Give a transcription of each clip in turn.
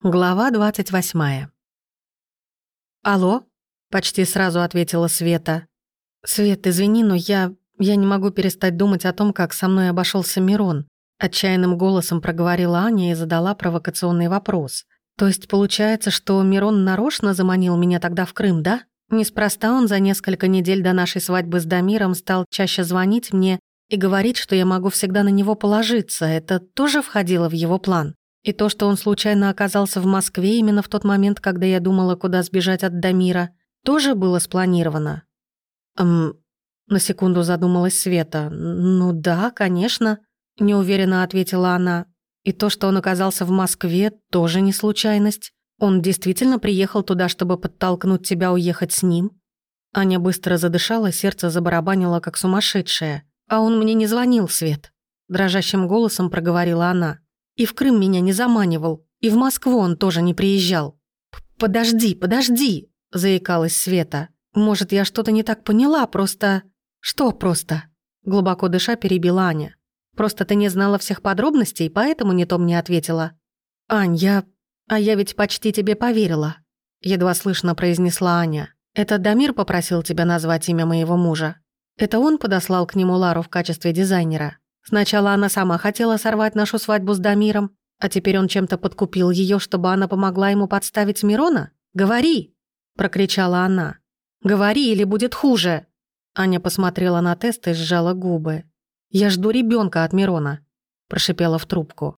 Глава 28. «Алло?» — почти сразу ответила Света. «Свет, извини, но я... я не могу перестать думать о том, как со мной обошелся Мирон», — отчаянным голосом проговорила Аня и задала провокационный вопрос. «То есть получается, что Мирон нарочно заманил меня тогда в Крым, да? Неспроста он за несколько недель до нашей свадьбы с Дамиром стал чаще звонить мне и говорить, что я могу всегда на него положиться. Это тоже входило в его план?» И то, что он случайно оказался в Москве именно в тот момент, когда я думала, куда сбежать от Дамира, тоже было спланировано. Эм, на секунду задумалась Света. «Ну да, конечно», — неуверенно ответила она. «И то, что он оказался в Москве, тоже не случайность. Он действительно приехал туда, чтобы подтолкнуть тебя уехать с ним?» Аня быстро задышала, сердце забарабанило, как сумасшедшее. «А он мне не звонил, Свет», — дрожащим голосом проговорила она. И в Крым меня не заманивал, и в Москву он тоже не приезжал. «Подожди, подожди!» – заикалась Света. «Может, я что-то не так поняла, просто...» «Что просто?» – глубоко дыша перебила Аня. «Просто ты не знала всех подробностей, поэтому не то мне ответила». «Ань, я... А я ведь почти тебе поверила», – едва слышно произнесла Аня. «Это Дамир попросил тебя назвать имя моего мужа. Это он подослал к нему Лару в качестве дизайнера. Сначала она сама хотела сорвать нашу свадьбу с Дамиром, а теперь он чем-то подкупил ее, чтобы она помогла ему подставить Мирона? Говори!» – прокричала она. «Говори, или будет хуже!» Аня посмотрела на тест и сжала губы. «Я жду ребенка от Мирона», – прошипела в трубку.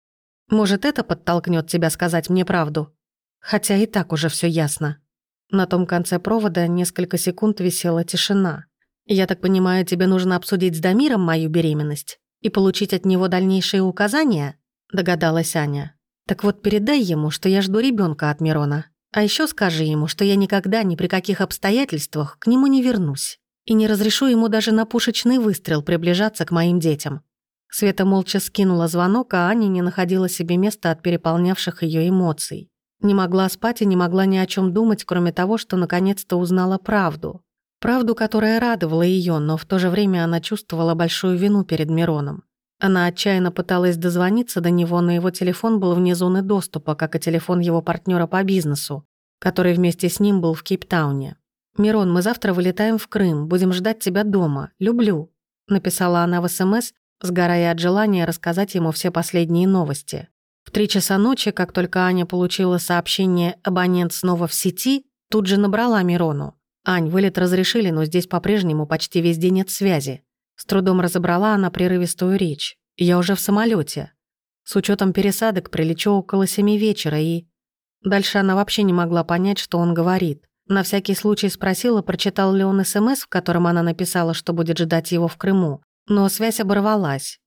«Может, это подтолкнет тебя сказать мне правду? Хотя и так уже все ясно». На том конце провода несколько секунд висела тишина. «Я так понимаю, тебе нужно обсудить с Дамиром мою беременность?» и получить от него дальнейшие указания?» — догадалась Аня. «Так вот передай ему, что я жду ребенка от Мирона. А еще скажи ему, что я никогда ни при каких обстоятельствах к нему не вернусь и не разрешу ему даже на пушечный выстрел приближаться к моим детям». Света молча скинула звонок, а Аня не находила себе места от переполнявших ее эмоций. Не могла спать и не могла ни о чем думать, кроме того, что наконец-то узнала правду. Правду, которая радовала ее, но в то же время она чувствовала большую вину перед Мироном. Она отчаянно пыталась дозвониться до него, но его телефон был вне зоны доступа, как и телефон его партнера по бизнесу, который вместе с ним был в Кейптауне. «Мирон, мы завтра вылетаем в Крым, будем ждать тебя дома. Люблю», — написала она в СМС, эм сгорая от желания рассказать ему все последние новости. В три часа ночи, как только Аня получила сообщение «абонент снова в сети», тут же набрала Мирону. «Ань, вылет разрешили, но здесь по-прежнему почти везде нет связи». С трудом разобрала она прерывистую речь. «Я уже в самолете. С учетом пересадок прилечу около семи вечера и...» Дальше она вообще не могла понять, что он говорит. На всякий случай спросила, прочитал ли он СМС, в котором она написала, что будет ждать его в Крыму, но связь оборвалась.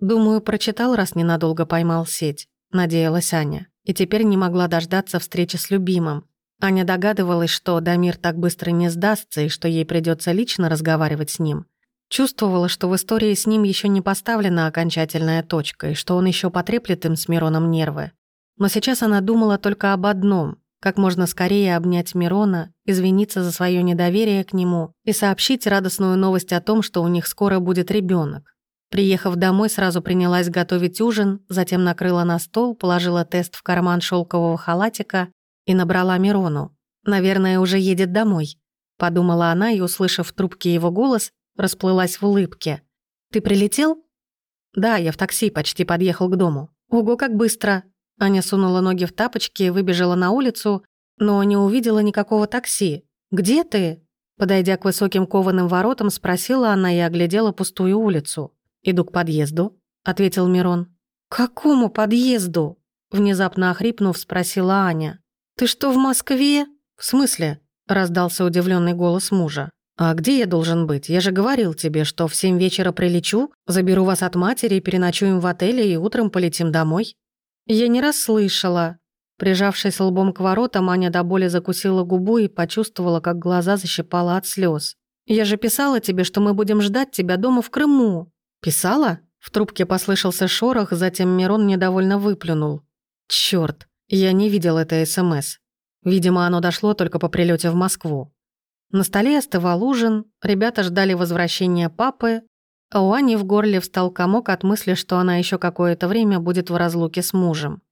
«Думаю, прочитал, раз ненадолго поймал сеть», — надеялась Аня. И теперь не могла дождаться встречи с любимым, Аня догадывалась, что Дамир так быстро не сдастся и что ей придется лично разговаривать с ним. Чувствовала, что в истории с ним еще не поставлена окончательная точка и что он еще потреплет им с Мироном нервы. Но сейчас она думала только об одном – как можно скорее обнять Мирона, извиниться за свое недоверие к нему и сообщить радостную новость о том, что у них скоро будет ребенок. Приехав домой, сразу принялась готовить ужин, затем накрыла на стол, положила тест в карман шелкового халатика и набрала Мирону. «Наверное, уже едет домой», — подумала она и, услышав в трубке его голос, расплылась в улыбке. «Ты прилетел?» «Да, я в такси почти подъехал к дому». «Ого, как быстро!» Аня сунула ноги в тапочки и выбежала на улицу, но не увидела никакого такси. «Где ты?» Подойдя к высоким кованым воротам, спросила она и оглядела пустую улицу. «Иду к подъезду», — ответил Мирон. «Какому подъезду?» Внезапно охрипнув, спросила Аня. «Ты что, в Москве?» «В смысле?» — раздался удивленный голос мужа. «А где я должен быть? Я же говорил тебе, что в семь вечера прилечу, заберу вас от матери, переночуем в отеле и утром полетим домой». «Я не расслышала». Прижавшись лбом к воротам, Аня до боли закусила губу и почувствовала, как глаза защипала от слез. «Я же писала тебе, что мы будем ждать тебя дома в Крыму». «Писала?» В трубке послышался шорох, затем Мирон недовольно выплюнул. «Чёрт! Я не видел это СМС. Видимо, оно дошло только по прилете в Москву. На столе остывал ужин, ребята ждали возвращения папы, а у Ани в горле встал комок от мысли, что она еще какое-то время будет в разлуке с мужем.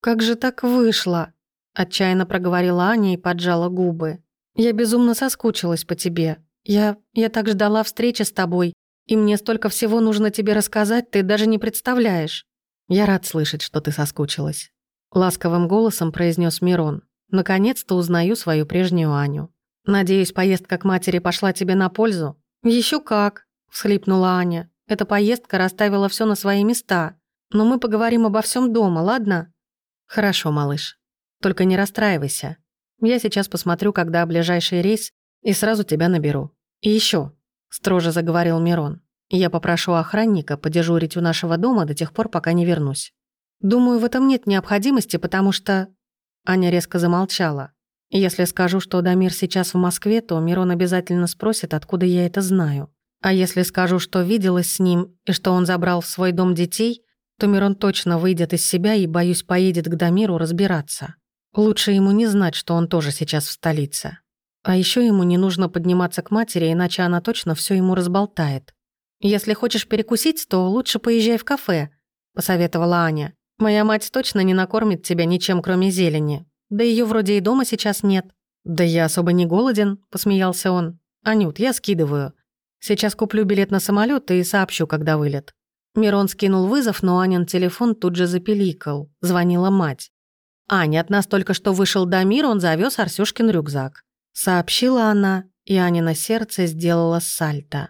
«Как же так вышло?» – отчаянно проговорила Аня и поджала губы. «Я безумно соскучилась по тебе. Я... я так ждала встречи с тобой, и мне столько всего нужно тебе рассказать, ты даже не представляешь». «Я рад слышать, что ты соскучилась. Ласковым голосом произнес Мирон. «Наконец-то узнаю свою прежнюю Аню. Надеюсь, поездка к матери пошла тебе на пользу?» Еще как!» – всхлипнула Аня. «Эта поездка расставила все на свои места. Но мы поговорим обо всем дома, ладно?» «Хорошо, малыш. Только не расстраивайся. Я сейчас посмотрю, когда ближайший рейс, и сразу тебя наберу. И еще, строже заговорил Мирон, – «я попрошу охранника подежурить у нашего дома до тех пор, пока не вернусь». Думаю, в этом нет необходимости, потому что...» Аня резко замолчала. «Если скажу, что Дамир сейчас в Москве, то Мирон обязательно спросит, откуда я это знаю. А если скажу, что виделась с ним и что он забрал в свой дом детей, то Мирон точно выйдет из себя и, боюсь, поедет к Дамиру разбираться. Лучше ему не знать, что он тоже сейчас в столице. А еще ему не нужно подниматься к матери, иначе она точно все ему разболтает. «Если хочешь перекусить, то лучше поезжай в кафе», — посоветовала Аня. Моя мать точно не накормит тебя ничем, кроме зелени. Да ее вроде и дома сейчас нет. Да я особо не голоден, посмеялся он. Анют, я скидываю. Сейчас куплю билет на самолет и сообщу, когда вылет. Мирон скинул вызов, но Анин телефон тут же запеликал. Звонила мать. «Аня, от нас только что вышел Дамир, он завез Арсюшкин рюкзак». Сообщила она, и Анина сердце сделало сальто.